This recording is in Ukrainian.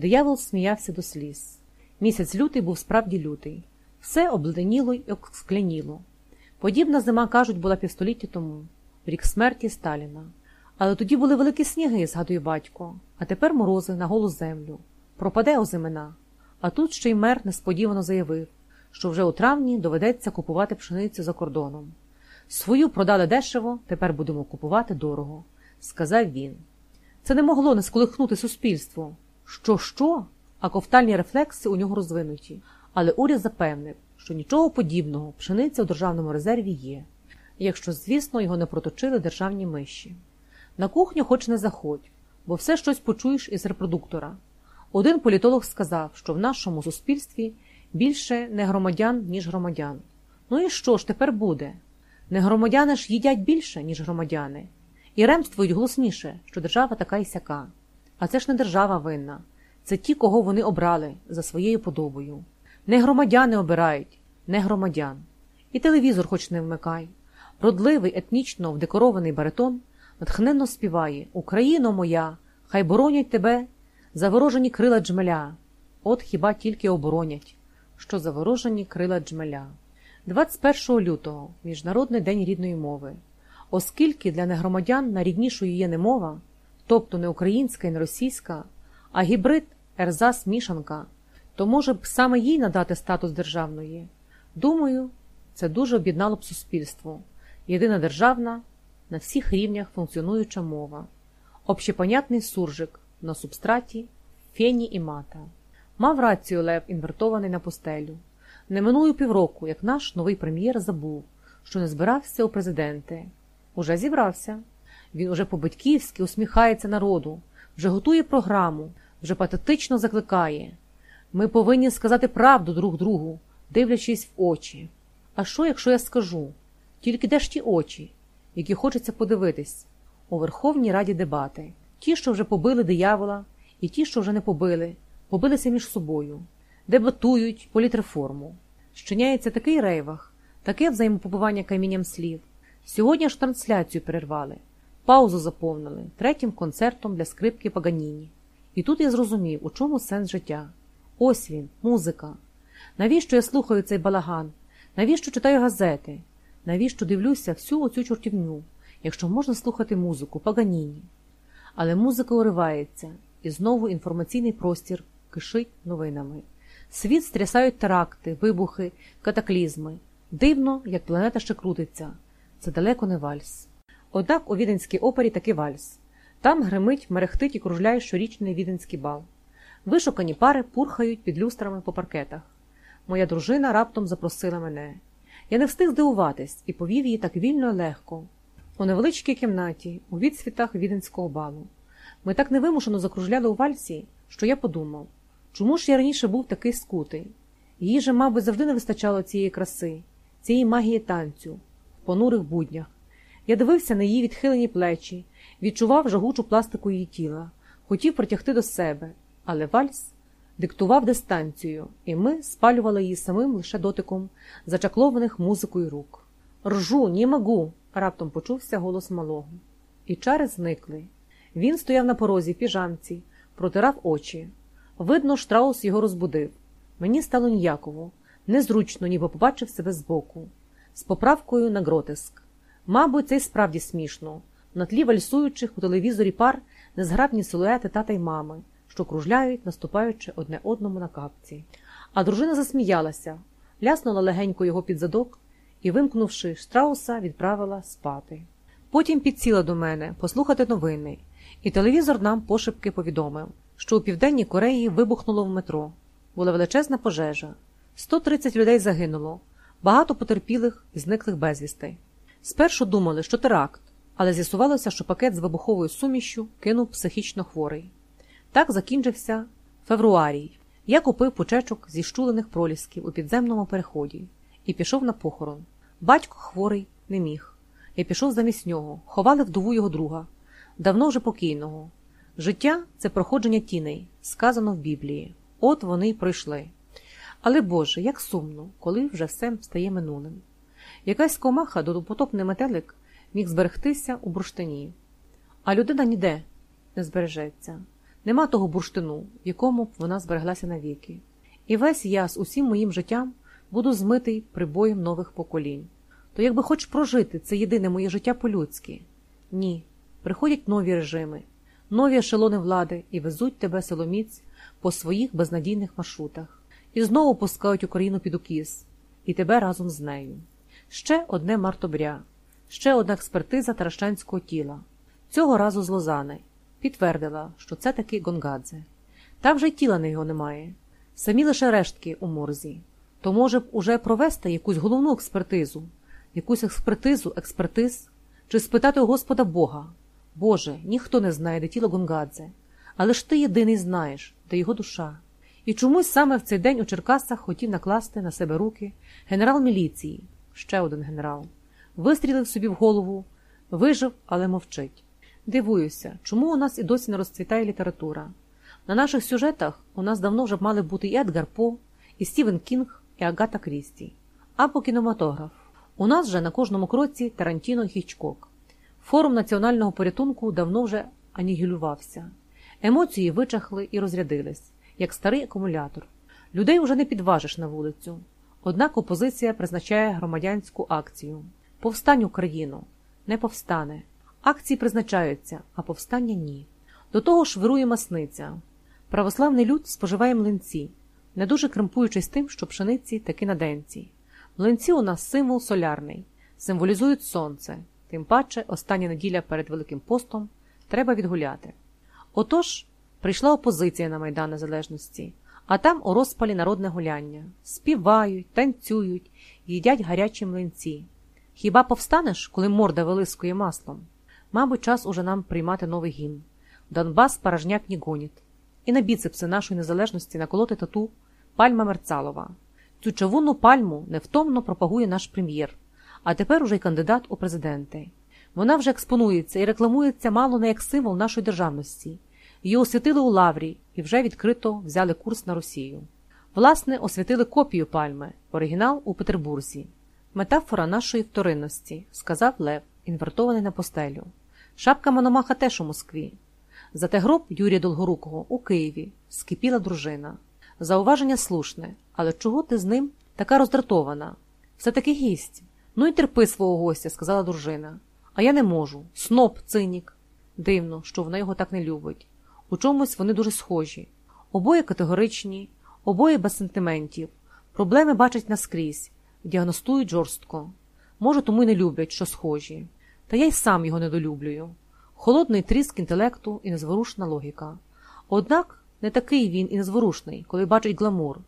Диявол сміявся до сліз. Місяць лютий був справді лютий. Все обледеніло й скляніло. Подібна зима, кажуть, була півстоліття тому, рік смерті Сталіна. Але тоді були великі сніги, згадує батько, а тепер морози на голу землю. Пропаде озимина. А тут ще й мер несподівано заявив, що вже у травні доведеться купувати пшеницю за кордоном. Свою продали дешево, тепер будемо купувати дорого, сказав він. Це не могло не сколихнути суспільство. Що, що? А ковтальні рефлекси у нього розвинуті. Але уряд запевнив, що нічого подібного пшениця у державному резерві є, якщо, звісно, його не проточили державні миші. На кухню хоч не заходь, бо все щось почуєш із репродуктора. Один політолог сказав, що в нашому суспільстві більше не громадян, ніж громадян. Ну і що ж тепер буде? Не громадяни ж їдять більше, ніж громадяни, і ремствують голосніше, що держава така і сяка. А це ж не держава винна, це ті, кого вони обрали за своєю подобою. Не громадяни обирають, не громадян. І телевізор хоч не вмикай. Родливий, етнічно вдекорований баритон натхненно співає Україно моя, хай боронять тебе заворожені крила джмеля. От хіба тільки оборонять, що заворожені крила джмеля. 21 лютого Міжнародний день рідної мови. Оскільки для негромадян найріднішою є не мова, тобто не українська і не російська, а гібрид ерзас мішанка, то може б саме їй надати статус державної. Думаю, це дуже об'єднало б суспільство. Єдина державна, на всіх рівнях функціонуюча мова, общепонятний суржик на субстраті, фені і мата. Мав рацію Лев, інвертований на постелю. Не минуло півроку, як наш новий прем'єр забув, що не збирався у президенти. Уже зібрався. Він уже по-батьківськи усміхається народу, вже готує програму, вже патетично закликає. Ми повинні сказати правду друг другу, дивлячись в очі. А що, якщо я скажу? Тільки де ж ті очі, які хочеться подивитись? У Верховній Раді дебати. Ті, що вже побили диявола, і ті, що вже не побили, побилися між собою, дебатують політреформу. Щиняється такий рейвах, таке взаємопобування камінням слів. Сьогодні ж трансляцію перервали, паузу заповнили третім концертом для скрипки Паганіні. І тут я зрозумів, у чому сенс життя. Ось він, музика. Навіщо я слухаю цей балаган? Навіщо читаю газети? Навіщо дивлюся всю оцю чортівню, якщо можна слухати музику, Паганіні? Але музика уривається, і знову інформаційний простір кишить новинами. Світ стрясають теракти, вибухи, катаклізми. Дивно, як планета ще крутиться. Це далеко не вальс. Однак у віденській опері таки вальс. Там гримить, мерехтить і кружляє щорічний віденський бал. Вишукані пари пурхають під люстрами по паркетах. Моя дружина раптом запросила мене. Я не встиг здивуватись і повів її так вільно і легко. У невеличкій кімнаті, у відсвітах віденського балу. Ми так невимушено закружляли у вальсі, що я подумав, чому ж я раніше був такий скутий? Їй же, мабуть, завжди не вистачало цієї краси, цієї магії танцю, в понурих буднях. Я дивився на її відхилені плечі, відчував жагучу пластику її тіла, хотів притягти до себе, але вальс диктував дистанцію, і ми спалювали її самим лише дотиком зачаклованих музикою рук. Ржу, ні могу, раптом почувся голос малого. І чари зникли. Він стояв на порозі в піжамці, протирав очі. Видно, штраус його розбудив. Мені стало ніяково, незручно, ніби побачив себе збоку, з поправкою на гротеск. Мабуть, це й справді смішно. На тлі вальсуючих у телевізорі пар незграбні силуети тата й мами, що кружляють, наступаючи одне одному на капці. А дружина засміялася, ляснула легенько його під задок і, вимкнувши штрауса, відправила спати. Потім підсіла до мене послухати новини, і телевізор нам пошепки повідомив, що у Південній Кореї вибухнуло в метро. Була величезна пожежа. 130 людей загинуло, багато потерпілих і зниклих безвістей. Спершу думали, що теракт, але з'ясувалося, що пакет з вибуховою сумішю кинув психічно хворий. Так закінчився февруарій. Я купив пучечок зі щулених пролісків у підземному переході і пішов на похорон. Батько хворий не міг. Я пішов замість нього, ховали вдову його друга, давно вже покійного. Життя це проходження тіней, сказано в Біблії. От вони й пройшли. Але Боже, як сумно, коли вже все стає минулим. Якась комаха, допотопний метелик, міг зберегтися у бурштині, а людина ніде не збережеться. Нема того бурштину, якому б вона збереглася навіки. І весь я з усім моїм життям буду змитий прибоєм нових поколінь. То якби хоч прожити це єдине моє життя по-людськи. Ні, приходять нові режими, нові ешелони влади і везуть тебе силоміць по своїх безнадійних маршрутах, і знову пускають Україну під укіс, і тебе разом з нею. Ще одне мартобря, ще одна експертиза таращанського тіла, цього разу з Лозани, підтвердила, що це таки Гонгадзе. Там вже й тіла на його немає, самі лише рештки у морзі. То може б уже провести якусь головну експертизу, якусь експертизу експертиз, чи спитати у Господа Бога? Боже, ніхто не знає, де тіло Гонгадзе, але ж ти єдиний знаєш, де його душа. І чомусь саме в цей день у Черкасах хотів накласти на себе руки генерал міліції, ще один генерал, вистрілив собі в голову, вижив, але мовчить. Дивуюся, чому у нас і досі не розцвітає література. На наших сюжетах у нас давно вже мали бути і Едгар По, і Стівен Кінг, і Агата Крісті, або кінематограф. У нас же на кожному кроці Тарантіно Хічкок. Форум національного порятунку давно вже анігілювався. Емоції вичахли і розрядились, як старий акумулятор. Людей уже не підважиш на вулицю. Однак опозиція призначає громадянську акцію. Повстань Україну не повстане. Акції призначаються, а повстання ні. До того ж вирує масниця. Православний люд споживає млинці, не дуже кремпуючись тим, що пшениці таки на денці. Млинці у нас символ солярний, символізують сонце, тим паче остання неділя перед Великим постом треба відгуляти. Отож, прийшла опозиція на Майдан Незалежності, а там у розпалі народне гуляння. Співають, танцюють, їдять гарячі млинці. Хіба повстанеш, коли морда вилискує маслом? Мабуть, час уже нам приймати новий гімн. Донбас порожняк не гонить. І на біцепси нашої незалежності наколоти тату пальма Мерцалова. Цю чавунну пальму невтомно пропагує наш прем'єр, а тепер уже й кандидат у президенти. Вона вже експонується і рекламується мало не як символ нашої державності. Її освятили у Лаврі і вже відкрито взяли курс на Росію. Власне, освятили копію пальми, оригінал у Петербурзі. Метафора нашої вторинності, сказав Лев, інвертований на постелю. Шапка Мономаха теж у Москві. Зате гроб Юрія Долгорукого у Києві скипіла дружина. Зауваження слушне, але чого ти з ним така роздратована? Все таки гість. Ну й терпи свого гостя, сказала дружина. А я не можу. Сноп, цинік. Дивно, що вона його так не любить. У чомусь вони дуже схожі. Обоє категоричні, обоє без сентиментів. Проблеми бачать наскрізь, діагностують жорстко. Може, тому й не люблять, що схожі. Та я й сам його недолюблюю. Холодний тріск інтелекту і незворушна логіка. Однак не такий він і незворушний, коли бачить гламур,